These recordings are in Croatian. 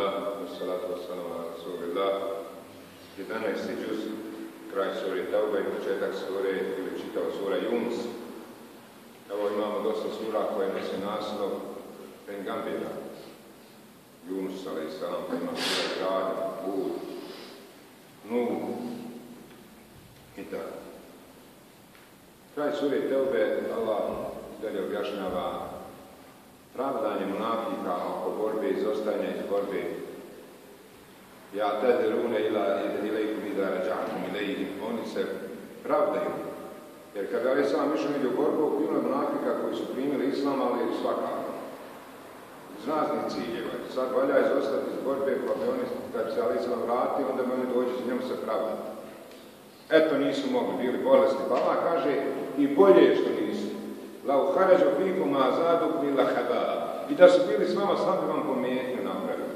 Alhamdulillah, wassalatu wassalamu ala rasulillah. 11. džuz, kraj sure Tauba i početak sure ili čitao sura Yunus. Evo imamo dosta sura koje nose naslov Pengambira. Yunus, ali i salam, pa ima sura Grada, Bud, Nuh i tako. Kraj sure Teube, Allah dalje objašnjava pravdanje munafika oko borbe i izostajanja iz borbe. Ja rune ila ilaikum ida rađatum ilaihim. Oni se pravdaju. Jer kada je sam išao među borbu, bilo je munafika koji su primili islam, ali svakako. Iz raznih ciljeva. Sad valja izostati iz borbe, pa bi oni, kad se ali islam vrati, onda bi oni dođu s njom se pravdati. Eto nisu mogli, bili bolesti. Pa kaže, i bolje je što nisu. Lau harađu fikum azadu bila I da su bili s vama, sam bi vam pometnju napravili.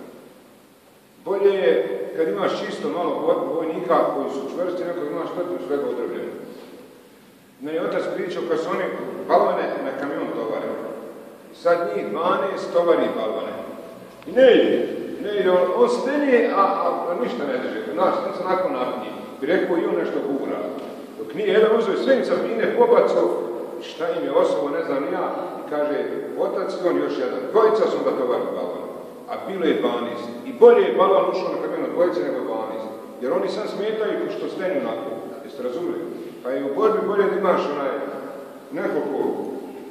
Bolje je kad imaš čisto malo vojnika koji su čvrsti, neko imaš protiv svega odrobljeno. Meni otac pričao kad su oni balvane na kamion tovare. Sad njih 12 tovari balvane. I ne ide, ne ide, on, on a, a, ništa ne drže. Nas, on se nakon napnije. I rekao i on nešto gura. Dok nije jedan uzeo svenica mine pobacu, šta im je osobo, ne znam ja, i kaže, otac i on još jedan. Dvojica su da tovarili balon, a bilo je 12. I bolje je balon ušao na kamenu dvojice nego 12. Jer oni sam smetaju što stenju nakon. Jeste razumili? Pa je u borbi bolje da imaš onaj nekoliko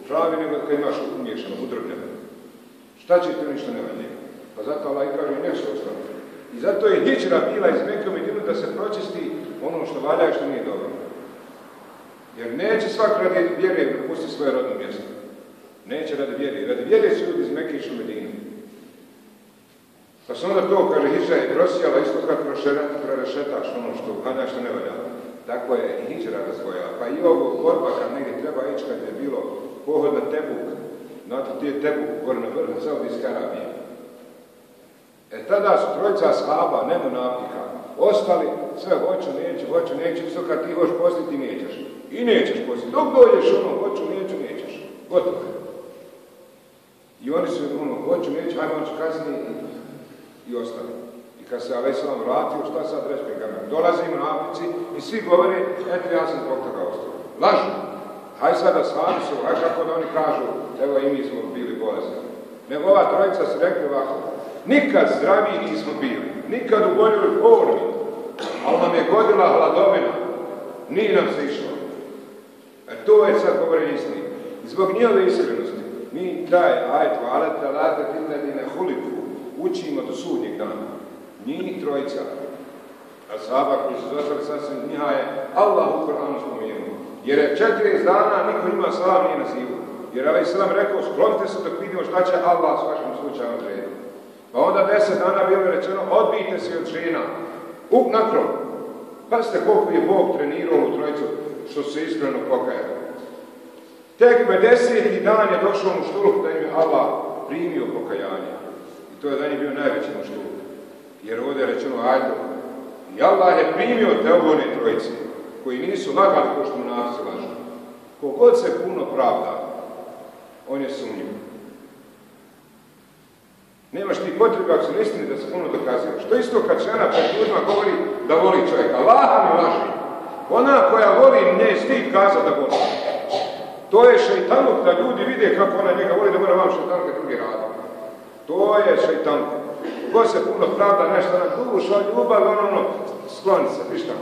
pravi nego kad imaš umiješano, udrobljeno. Šta će ti ništa nema njega? Pa zato Allah i kaže, nek se I zato je hijđra bila iz Mekke u da se pročisti ono što valja i što nije dobro. Jer neće svak radi vjere napustiti svoje rodno mjesto. Neće radi vjere. Radi vjere su ljudi iz Mekke Medinu. Pa se onda to, kaže, Hidža je prosijala isto kad prorešetaš ono što valja što ne valja. Tako je i Hidžra razvojala. Pa i ovo borba kad negdje treba ići kad je bilo pohod na Tebuk. Znate, ti je Tebuk, gore na vrhu Saudijske Arabije. E tada su trojica shaba, ne monafika, ostali, sve hoću, neću, hoću, neću, što kad ti hoćeš postiti, nećeš. I nećeš postiti. Dok dođeš ono, hoću, neću, nećeš. Gotovo je. I oni su ono, hoću, neću, hajmo ću kasnije i, ostali. I kad se Aleslam vratio, šta sad reći pegamer? Dolazi im napici i svi govore, eto ja sam zbog toga ostao. Lažu. Haj sada sami su, haj kako da oni kažu, evo i mi smo bili bolesni. Nego ova trojica su rekli ovako, nikad zdraviji nismo bili, nikad u boljoj formi, ali nam je godila hladovina, nije nam se išlo. E to je sad govore istini. Zbog njihove iskrenosti mi taj ajet valete late ne huliku učimo do sudnjeg dana. Njih trojica, a saba koji su zostali sasvim njiha je Allah u Koranu spomenuo. Jer je četiri dana niko ima salam nije nazivu. Jer ovaj sam rekao, sklonite se dok vidimo šta će Allah s vašim slučajem odrediti. Pa onda deset dana bilo rečeno, odbijte se od žena. U, na krov. Pazite koliko je Bog trenirao u trojicu što se iskreno pokajali. Tek 50. dan je došao u štuluk da im je Allah primio pokajanje. I to je da njih bio najveći štuluk. Jer ovdje je rečeno, ajde, i Allah je primio te ogone trojice, koji nisu lagali ko što mu nafsi lažu. Kogod se puno pravda, on je sumnjiv. Nemaš ti potrebe ako se istini da se puno dokazuje. Što isto kad žena pred ljudima govori da voli čovjeka. Allah mi laži. Ona koja voli ne stid kaza da voli. To je šeitanuk da ljudi vide kako ona njega voli da mora vam šeitanuk drugi radi. To je šeitanuk. Ko se puno pravda nešto na duša, ljubav, ono, ono, skloni se, višta.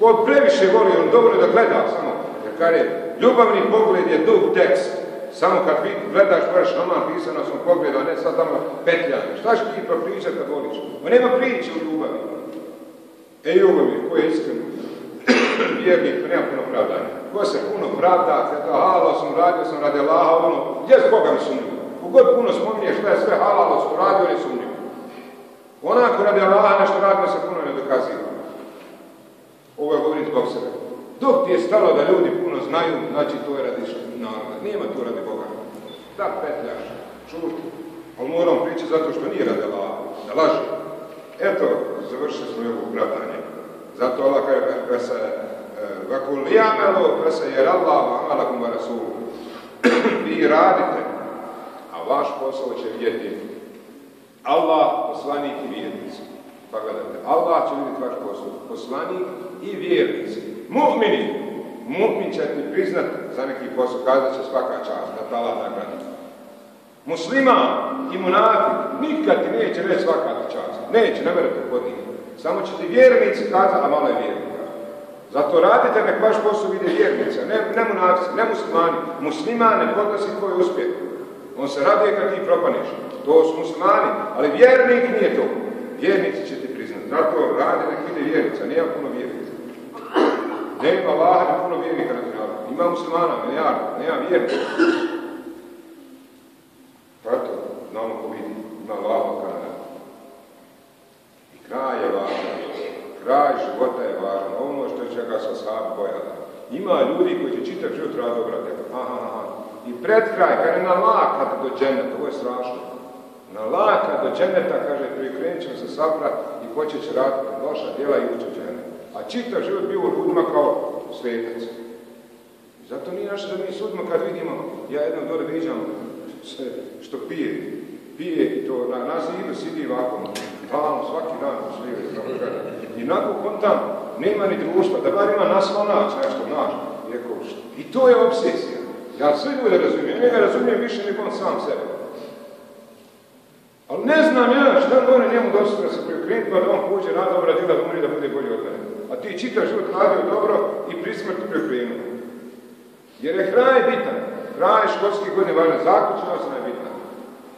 Ko previše voli, on dobro da gleda samo. Jer kare, ljubavni pogled je dug tekst. Samo kad vi gledaš, moraš nama pisano sam pogled, a ne sad tamo petljanje. Šta će ti propričati kad voliš? Nema priče u ljubavi. E ljubavi, ko je iskren vjernik, nema puno pravdanja. Ko se puno pravda, kada halalo sam radio, sam radi Allaha, ono, gdje s Boga mi sumnju? Kogod puno spominje šta je sve halalo sam radio, ne sumnju. Onako radi Allaha nešto radio se puno ne dokaziva. Ovo je govorim zbog sebe. Dok ti je stalo da ljudi puno znaju, znači to je radi naroda. Nema tu radi Boga. Da petljaš, čuti. Ali moram pričati zato što nije radi da laže. Eto, završili smo ovo opravdanje. Zato Allah kaže se Vakul jamelu se jer Allah amalakum rasulu. Vi radite, a vaš posao će vidjeti Allah, poslanik i vjernici. Pa gledajte, Allah će vidjeti vaš postup. Poslanik i vjernici. Mu'mini. Mu'min će ti priznat za neki posao, kazat će svaka čast, da tala nagradi. Musliman i munafik nikad ti neće reći svaka čast. Neće, ne podnijeti. Samo će ti vjernici kazati, a malo je vjernika. Zato radite nek vaš posao vide vjernica, ne, ne munafici, ne muslimani. Musliman ne podnosi tvoj uspjeh. On se raduje kad ti propaneš. To su muslimani, ali vjernik nije to. Vjernici će. Zato radi nek vide vjernica, nema puno vjernica. Nema Allaha ni puno vjernika dunjalu. Ima muslimana, milijarda, nema vjernika. Eto, znamo ko vidi, ima Allaha kada. I kraj je važan. Kraj života je važan. Ono što je čega sa sahabi bojala. Ima ljudi koji će čitav život rad obrati. Aha, aha. I pred kraj, kada je na lakat do dženeta, ovo je strašno. Na lakat do dženeta, kaže, prikrenut se sabrat i počet će raditi loša djela i ući dženet. A čitav život bio u ljudima kao svetac. Zato nije naše da mi sudimo kad vidimo, ja jednom dole viđam što pije, pije to na, na zidu sidi ovako, tamo svaki dan slive, i nakon kontam nema ni društva, da bar ima naslanac nešto, naš, i to je obsesija. Ja sve ljude razumijem, njega razumijem više nego on sam sebe. Ali ne znam ja šta mora njemu dosta da se preokrenuti pa da on pođe na dobra djela da umri da bude bolji od mene. A ti čitaš život radio dobro i pri smrti preokrenuo. Jer je kraj bitan. Kraj školskih godine važna. Zaključnost je bitna.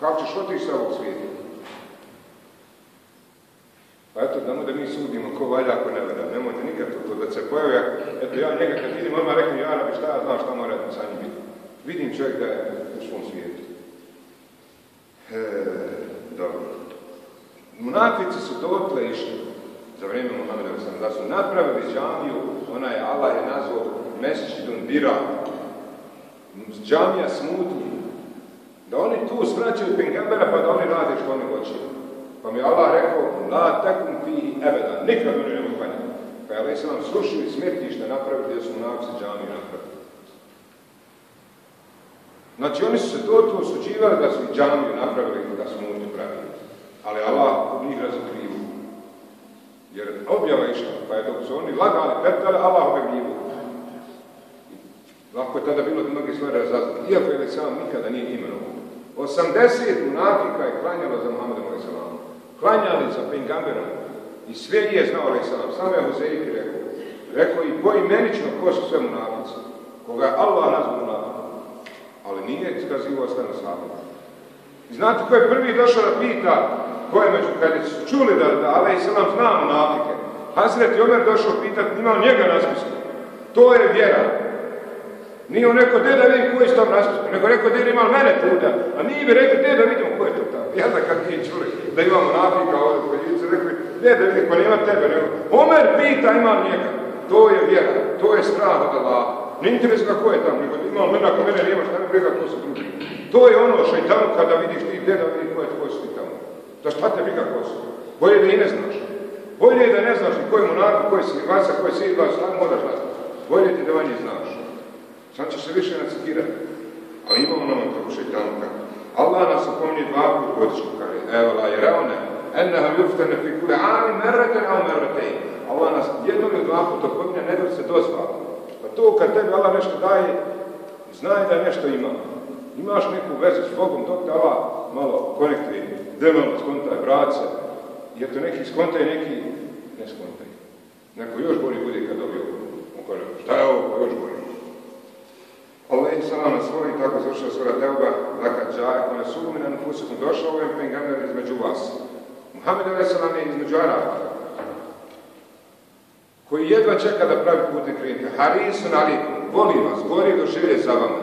Kako ćeš otići sa ovog svijeta? Pa eto, damo da mi sudimo ko valja, ako ne valja. Nemojte nikad to da se pojavlja. Eto, ja njega kad vidim, odmah rekli, ja bi šta ja znam šta mora sa njim biti. Vidim čovjek da je u svom svijetu. E, dobro. Munafici su dotle išli za vrijeme Muhammeda da su napravili džamiju, ona je Allah je nazvao Mesečidun Bira, džamija smutnji, da oni tu svraćaju pengambera pa da oni rade što oni hoće. Pa mi Allah rekao, la takum fi ebeda, nikad mi ne mogu klanjati. Pa je Allah sam srušili smrtište napravili gdje su munafici džamiju napravili. Znači oni su se to osuđivali da su i džamiju napravili da su mutu pravili. Ali Allah od njih razokrivu. Jer objava išla, pa je dok su oni lagali, petali, Allah objavljivu. Lako je tada bilo da mnogi stvari razaznati. Iako je sam nikada nije imenovan. 80 munafika je klanjalo za Muhammedom a.s. Klanjali za Pingamberom. I sve je znao a.s. Samo je Huzeyfi rekao. Rekao i poimenično ko su sve munafici. Koga Allah nazvao munafikom nije iskazivao sve na sahabu. Znate ko je prvi došao da pita, ko je među, kad su čuli da, da Ali nam zna munafike, Hazret Omer došao pitati, ima njega raspisku. To je vjera. Nije on rekao, da vidim koji je tam raspisku, nego rekao, da ima mene tuda. A nije mi rekao, da vidimo ko je to tamo. Ja da kad nije čuli da ima munafika ovdje koji ljudi rekli, da vidim, pa nema tebe. Nego. Omer pita, ima njega. To je vjera, to je strah od Allah. Ne interesuje ko je tamo, nego ima mene, ako mene nema, šta mi briga, ko su drugi. To je ono šeitan kada vidiš ti gdje da vidi ko je tvoj ti tamo. Da šta te briga ko su. Bolje da i ne znaš. Bolje je da ne znaš ni ko je monarka, ko je sirvasa, ko je sirva, šta moraš znati. Bolje ti da vanje znaš. Sad će se više nacikirati. Ali imamo ono kako šeitanka. Allah nas upominje dva put godišnju, kaže, evo la je raune, enneha juftane fi kule ani merreten au merretej. Allah nas jednom ili dva puta upominje, ne da se dozvala. Pa to kad tebi Allah nešto daje, znaj da nešto ima. Imaš neku vezu s Bogom, dok te Allah malo konektuje, demon skontaj, braca, jer to neki skontaj, neki ne skontaj. Neko još bolji bude kad dobije ovo. On kaže, šta je ovo, još bolji. Allah je salam na svoj, tako završao svora teuba, da kad džaje, ako ne na pusikom došao ovim pengamer između vas. Muhammed a.s. je između Araba, koji jedva čeka da pravi putne krijente. Harisun alikum, voli vas, gori do življe za vama.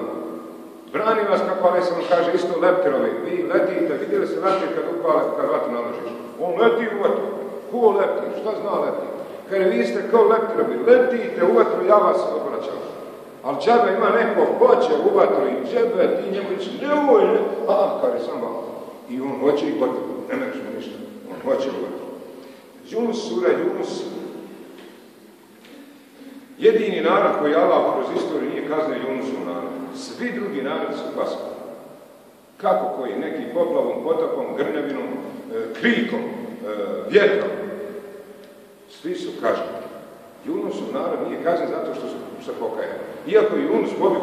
Brani vas, kako ali sam kaže, isto lepterovi. Vi letite, vidjeli se leptir kad upale, kad vatru naložiš. On leti u vatru. Ko leptir? Šta zna leptir? Kaže, vi ste kao leptirovi, letite u vatru, ja vas odvraćam. Ali džabe ima neko hoće u vatru i džabe, ti njemu reći, nemoj, ne. A, kaže, sam vam. I on hoće i gotovo, ne meš ništa. On hoće u vatru. Junus, sura Junus, Jedini narod koji Allah kroz istoriju nije kaznio Junusu narod. Svi drugi narodi su pasali. Kako koji? Neki poplavom, potopom, grnevinom, krikom, e, vjetrom. Svi su kažnjeni. Junusov narod nije kažen zato što su se pokajali. Iako je Junus pobjeg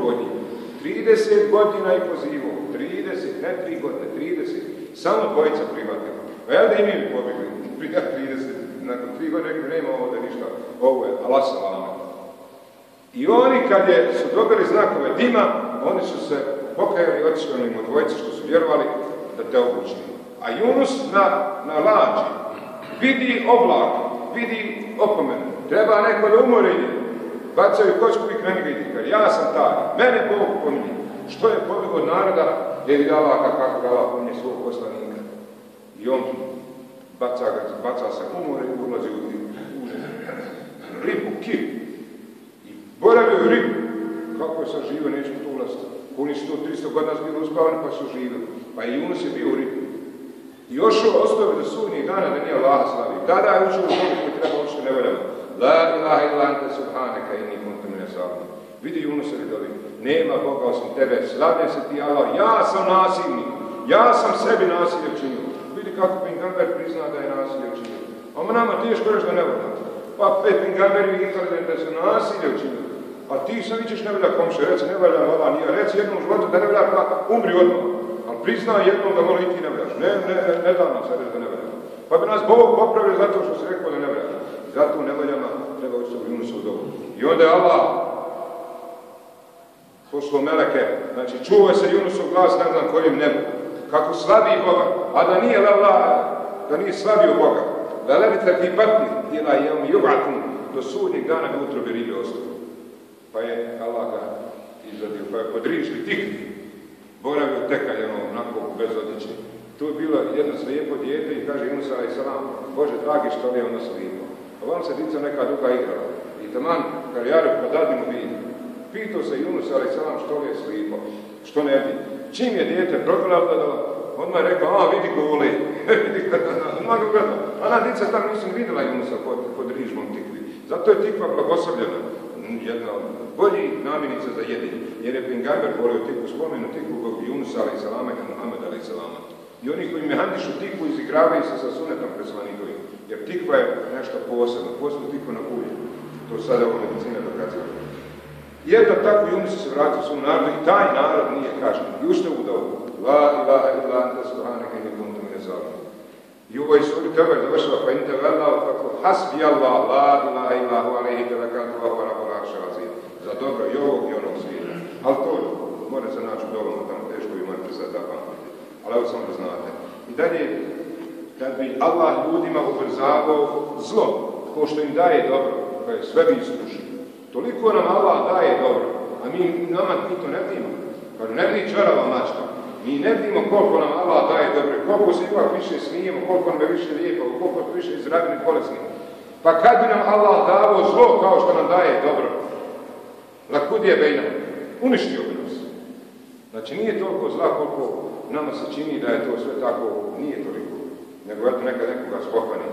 30 godina i pozivu, 30, ne 3 godine, 30, samo dvojica prihvatila. A ja da i mi pobjegli, prija 30, nakon 3 godine rekli nema ovdje ništa, ovo je Allah salama. I oni kad je, su dobili znakove dima, oni su se pokajali i otišli dvojici što su vjerovali da te obučni. A Junus na, na lađi vidi oblak, vidi opomenu. Treba neko da umori bacaju kočku i kreni vidi. Ja sam taj, mene Bog pominje. Što je pobjeg od naroda, je Allah kako ga Allah pominje svog poslanika. I on baca, ga, baca se umore i ulazi u ribu, kip. I boravio ribu. Kako je sad živio, nećemo tu ulaziti. Oni su tu 300 godina bili uspavani pa su živjeli. Pa i Yunus je bio u ribu. I još ostao do sudnjih dana da nije Allah slavio. Tada je učio u koji treba učiti nevoljama. La ilaha illa anta subhanaka inni kuntu mine salihin. Vidi Junusa vidovi, nema Boga osim tebe, slavlja se ti Allah, ja sam nasilnik, ja sam sebi nasilje učinio. Vidi kako Pingamber prizna da je nasilje učinio. A nama teško reći da ne voda. Pa pet Pingamberi inteligen da su nasilje učinili. A ti sad vićeš ne volja komše, reci ne volja voda, nije, reci jednom životu da ne volja pa umri odmah. Ali prizna jednom da mora i ti ne voljaš. Ne, ne, ne, ne da nam sad da ne volja. Pa bi nas Bog popravio zato što se rekao da ne voljaš. Zato u nevoljama treba učiti u Junusu dobu. I onda je Allah poslao meleke, znači čuva se Junusov glas ne znam kojim nebu, kako slabi Boga, a da nije la, da nije slabio Boga, da lebite ti patni, ila je on jubatun, do sudnjeg dana bi utrobi ribe ostalo. Pa je Allah ga pa je podrižli tikni, boravio tekaljeno, onako bez odjeće. Tu je bilo jedno slijepo dijete i kaže Yunus a.s. Bože dragi što li je ono slijepo. A vam se dica neka duga igrala. I taman, kad ja rekao, pa. Pitao se Yunus a.s. što li je slijepo, što ne vidi. Čim je dijete progledalo, odmah je rekao, a vidi goli. vidi odmah ga gledao. A na dica tam nisam vidjela Yunusa pod, pod rižmom tikvi. Zato je tikva blagoslovljena namjenica za jedin. Jer je Pingamber volio tikvu spomenu tikvu kog Junusa ali salama i Muhammed ali salama. I oni koji mehanišu tikvu izigravaju se sa sunetom preslanikovim. Jer tikva je nešto posebno, posebno tikva na ulje. To sada ovo medicina dokazuje. Jedno tako Junus se vratio svom narodu i taj narod nije kažen. I ušte u dobu. La ilaha illa anta subhanaka inni kuntu mine zalimin. I u ovoj suri pa inte vela tako hasbi Allah la ilaha illa hu alaihi azim. Za dobro i ovog i onog svijeta. Ali to mora se naći dovoljno tamo teško i morate sad da pamtiti. Ali evo samo da znate. I dalje, kad bi Allah ljudima ubrzavao zlo, ko što im daje dobro, pa je sve bi iskušio. Toliko nam Allah daje dobro, a mi nama mi to ne vidimo. Pa ne vidi čarava mačka. Mi ne vidimo koliko nam Allah daje dobro, koliko se ipak više smijemo, koliko nam je više lijepo, koliko više izradili bolesni. Pa kad bi nam Allah dao zlo kao što nam daje dobro, lakudije bejna, uništio bi nas. Znači nije toliko zla koliko nama se čini da je to sve tako, nije toliko. Nego eto neka nekoga spohvani.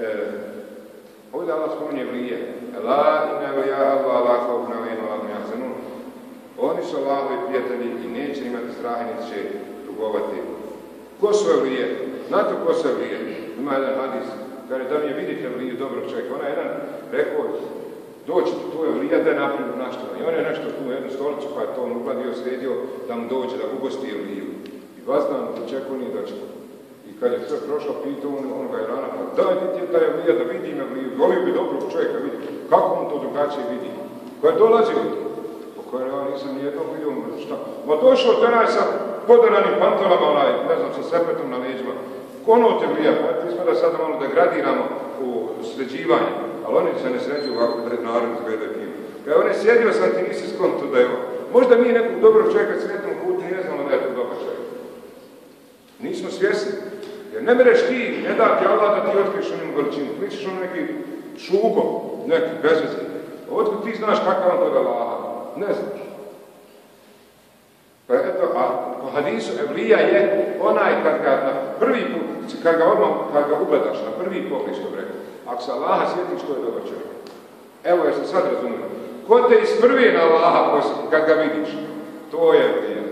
E, ovdje Allah spominje vlije. La ja Allah la alayhim wa hum yahzanun. Oni su Allahovi prijatelji i neće imati straha niti će tugovati. Ko su vlije? Znate ko su vlije? Ima jedan hadis. Kaže da mi je vidite vliju dobrog čovjeka. Ona je jedan rekao doći tu je vlija da je napravio našto. I on je nešto tu jednu stolicu pa je to on ugladio, sredio da mu dođe da ugosti vliju. I vazdan očekuje nije doći. I kad je sve prošlo, pitao on, on ga je rana, pa daj ti je taj vlija da vidi me vliju. Volio bi dobrog čovjeka vidi. Kako on to drugačije vidi? Ko je dolazio po kojem ja nisam nijednog vidio, šta? Ma došao tenaj sa podaranim pantolama, onaj, ne znam, sa sepetom na leđima. Kono te vlija, pa ti smo da sada malo degradiramo u sređivanju, ali oni se ne sređuju ovako pred narodom gledaju tim. Kad on je sjedio sam ti nisi skonto da je ovo. Možda mi nekog dobrog čovjeka sretnom putu ne znamo da je to dobar čovjek. Nismo svjesni. Jer ne mereš ti, ne da ti Allah da ti otkriš onim veličinu. Misliš on neki šugo, neki bezvezni. Otkud ti znaš kakav on toga laha? Ne znaš. Pa po hadisu Evlija je onaj kad ga na prvi put, kad ga odmah, kad ga ugledaš na prvi pogled što rekao, ako se Allaha sjetiš, to je dobar čovjek. Evo, ja sam sad razumio. Ko te isprvi na Allaha kad ga vidiš, to je Evlija.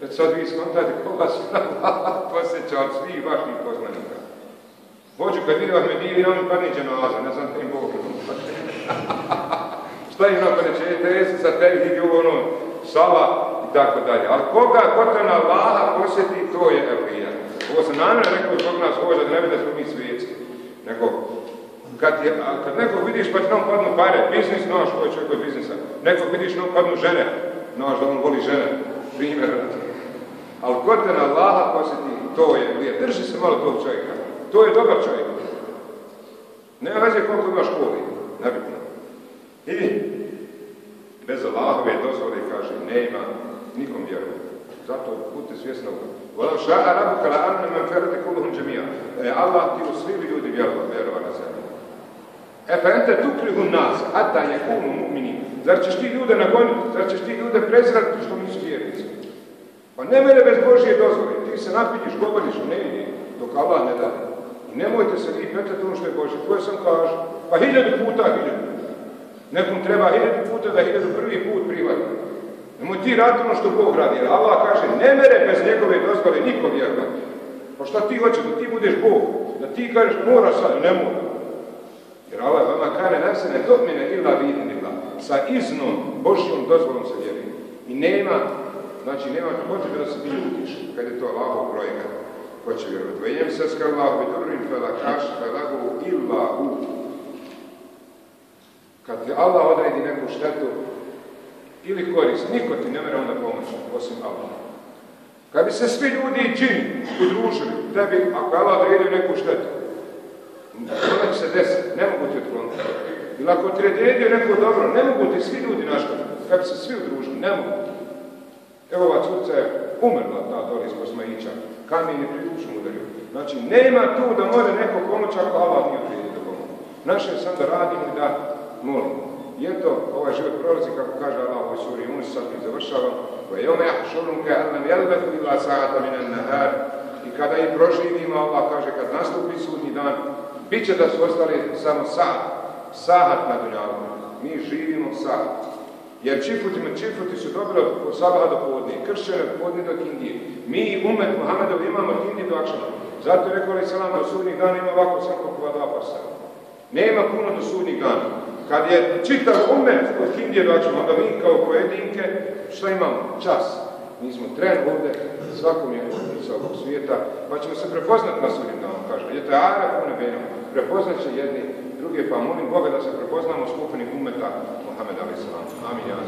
Da sad vi skontate koga su Allah posjeća od svih vaših poznanika. Hoću kad vidi vas mediji, on padne dženaza, ne znam im Bog. Šta im nakon neće, jesu sa tebi, ono, sala tako dalje. Ali koga, ko to na Allaha posjeti, to je Elija. Ovo sam namjerno rekao zbog nas ovo da ne bi da smo mi svijetski. Nego, kad, je, kad nekog vidiš pa ti nam padnu pare, biznis, znaš koji je čovjek biznisa. Nekog vidiš nam padnu žene, znaš da on voli žene, primjer. Ali ko te na Allaha posjeti, to je Elija. Drži se malo tog čovjeka. To je dobar čovjek. Nema veze koliko ima školi, nebitno. I bez Allahove dozvole kaže, nema nikom vjeruje. Zato budite svjesni ovoga. Volam ša'a rabuka la amne man ferade kuluhum džemija. Je Allah ti svi ljudi vjerova, na zemlji. E pa ente tukrihu nas, hatta je kunu mu'mini. Zar ćeš ti ljude nagoniti? Zar ćeš ti ljude prezrati što nisu vjernici? Pa ne mene bez Božije dozvole. Ti se napidiš, govoriš, ne ide, dok Allah ne da. I nemojte se vi petati ono što je Božje. Koje sam kaže? Pa hiljadu puta hiljadu. Nekom treba hiljadu puta da hiljadu prvi put privati. Nemoj ti raditi ono što Bog radi. Jer Allah kaže, ne mere bez njegove dozvole niko vjerovati. Pa šta ti hoćeš, da ti budeš Bog? Da ti kažeš, mora sad, ne mora. Jer Allah vama kane se ne dotmine illa vidnila. Sa iznom, Božjom dozvolom se vjeri. I nema, znači nema potrebe da se ti ljutiš, kad je to Allahov projekat. Ko će vjerovati? Vajem se skallahu i dobrim fela kaš felahu illa u. Kad ti Allah odredi neku štetu, ili korist. Niko ti ne mora onda pomoći, osim Allah. Kad bi se svi ljudi i džini udružili, tebi, ako Allah odredio neku štetu, onda će se desiti, ne mogu ti otkloniti. Ili ako ti odredio neko dobro, ne mogu ti svi ljudi naškoditi. Kad bi se svi udružili, ne mogu. Evo ova curca je umrla ta dole iz Kosmajića, kamen je pridušno udario. Znači, nema tu da može neko pomoći ako Allah nije odredio da pomoći. Naše je sam da radimo i da molimo. I eto, ovaj život prolazi, kako kaže Allah u suri Yunus, sad mi završavam, koje jome jahšurum ka annam jelbetu ila sa'ata minan nahar, i kada ih proživimo, Allah kaže, kad nastupi sudnji dan, bit će da su ostali samo sa'at, sahat na dunjavu. Mi živimo sahat. Jer čifutima čifuti su dobili od sabaha do podnije, kršćane od podnije do kindije. Mi umet Muhammedov imamo kindije do akšana. Zato je rekao ali salam do sudnjih dana ima ovako sam dva parsa. Nema puno do sudnjih dana. Kad je čitav umet od dođemo, onda mi kao pojedinke, šta imamo? Čas. Mi smo tren ovdje, svakom je iz ovog svijeta, pa ćemo se prepoznati na sudnjem danu, kaže. Je to ara pune benom. Prepoznat će jedni druge, pa molim Boga da se prepoznamo skupini umeta Mohamed Ali. Amin, ja